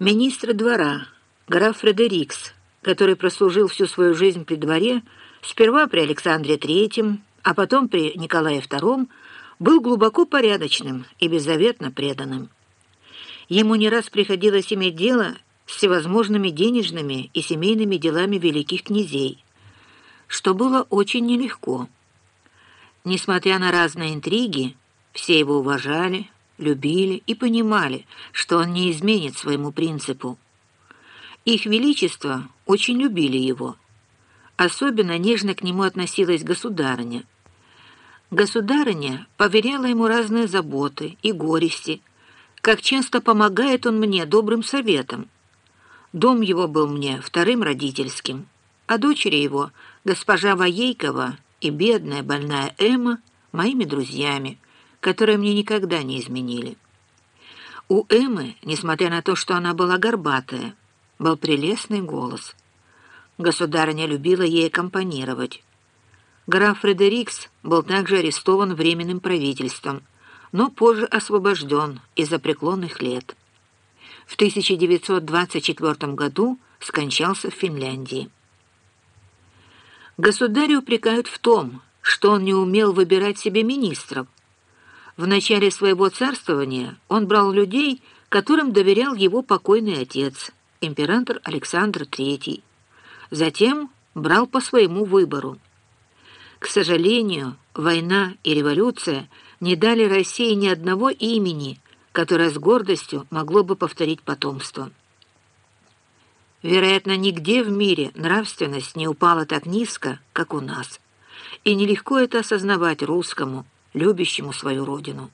Министр двора, граф Фредерикс, который прослужил всю свою жизнь при дворе, сперва при Александре III, а потом при Николае II, был глубоко порядочным и беззаветно преданным. Ему не раз приходилось иметь дело с всевозможными денежными и семейными делами великих князей, что было очень нелегко. Несмотря на разные интриги, все его уважали, любили и понимали, что он не изменит своему принципу. Их Величество очень любили его. Особенно нежно к нему относилась государыня. Государыня поверяла ему разные заботы и горести, как часто помогает он мне добрым советом. Дом его был мне вторым родительским, а дочери его, госпожа Воейкова и бедная больная Эмма, моими друзьями, которые мне никогда не изменили. У Эммы, несмотря на то, что она была горбатая, был прелестный голос. Государыня любила ей аккомпанировать. Граф Фредерикс был также арестован Временным правительством, но позже освобожден из-за преклонных лет. В 1924 году скончался в Финляндии. Государю упрекают в том, что он не умел выбирать себе министров, в начале своего царствования он брал людей, которым доверял его покойный отец, император Александр III. Затем брал по своему выбору. К сожалению, война и революция не дали России ни одного имени, которое с гордостью могло бы повторить потомство. Вероятно, нигде в мире нравственность не упала так низко, как у нас. И нелегко это осознавать русскому – любящему свою родину.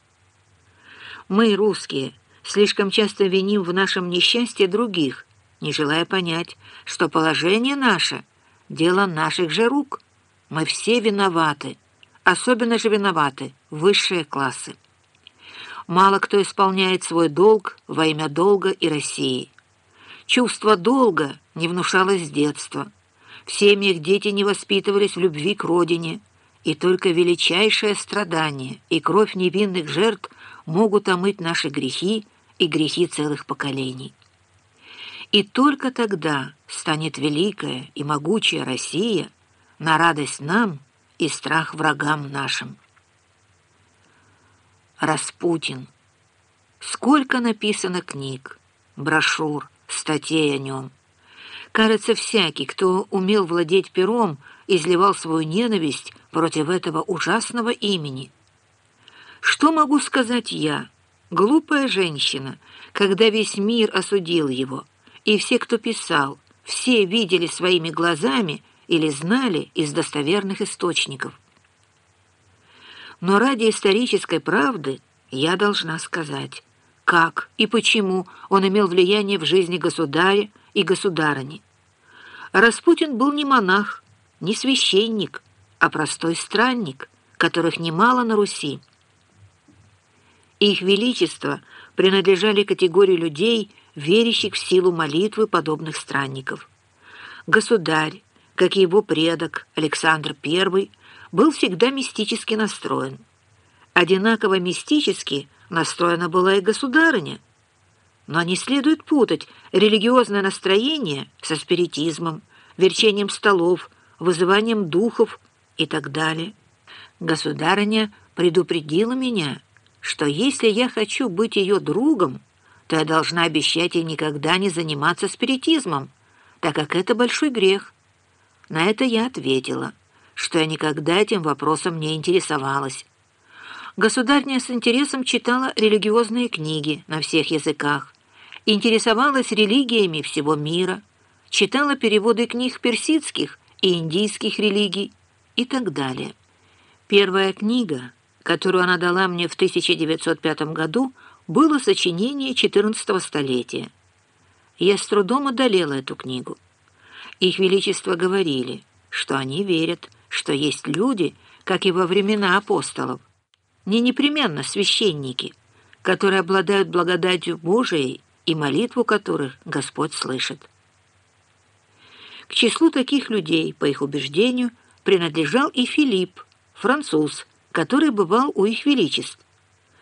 Мы, русские, слишком часто виним в нашем несчастье других, не желая понять, что положение наше — дело наших же рук. Мы все виноваты, особенно же виноваты высшие классы. Мало кто исполняет свой долг во имя долга и России. Чувство долга не внушалось с детства. В семьях дети не воспитывались в любви к родине — и только величайшее страдание и кровь невинных жертв могут омыть наши грехи и грехи целых поколений. И только тогда станет великая и могучая Россия на радость нам и страх врагам нашим. Распутин. Сколько написано книг, брошюр, статей о нем. Кажется, всякий, кто умел владеть пером, изливал свою ненависть против этого ужасного имени. Что могу сказать я, глупая женщина, когда весь мир осудил его, и все, кто писал, все видели своими глазами или знали из достоверных источников? Но ради исторической правды я должна сказать, как и почему он имел влияние в жизни государя и государыни. Распутин был не монах, не священник, а простой странник, которых немало на Руси. Их величество принадлежали категории людей, верящих в силу молитвы подобных странников. Государь, как и его предок Александр I, был всегда мистически настроен. Одинаково мистически настроена была и государыня. Но не следует путать религиозное настроение со спиритизмом, верчением столов, вызыванием духов и так далее. Государыня предупредила меня, что если я хочу быть ее другом, то я должна обещать ей никогда не заниматься спиритизмом, так как это большой грех. На это я ответила, что я никогда этим вопросом не интересовалась. Государня с интересом читала религиозные книги на всех языках, интересовалась религиями всего мира, читала переводы книг персидских и индийских религий и так далее. Первая книга, которую она дала мне в 1905 году, было сочинение 14 столетия. Я с трудом одолела эту книгу. Их Величество говорили, что они верят, что есть люди, как и во времена апостолов, не непременно священники, которые обладают благодатью Божией и молитву которых Господь слышит. К числу таких людей, по их убеждению, принадлежал и Филипп, француз, который бывал у их величеств.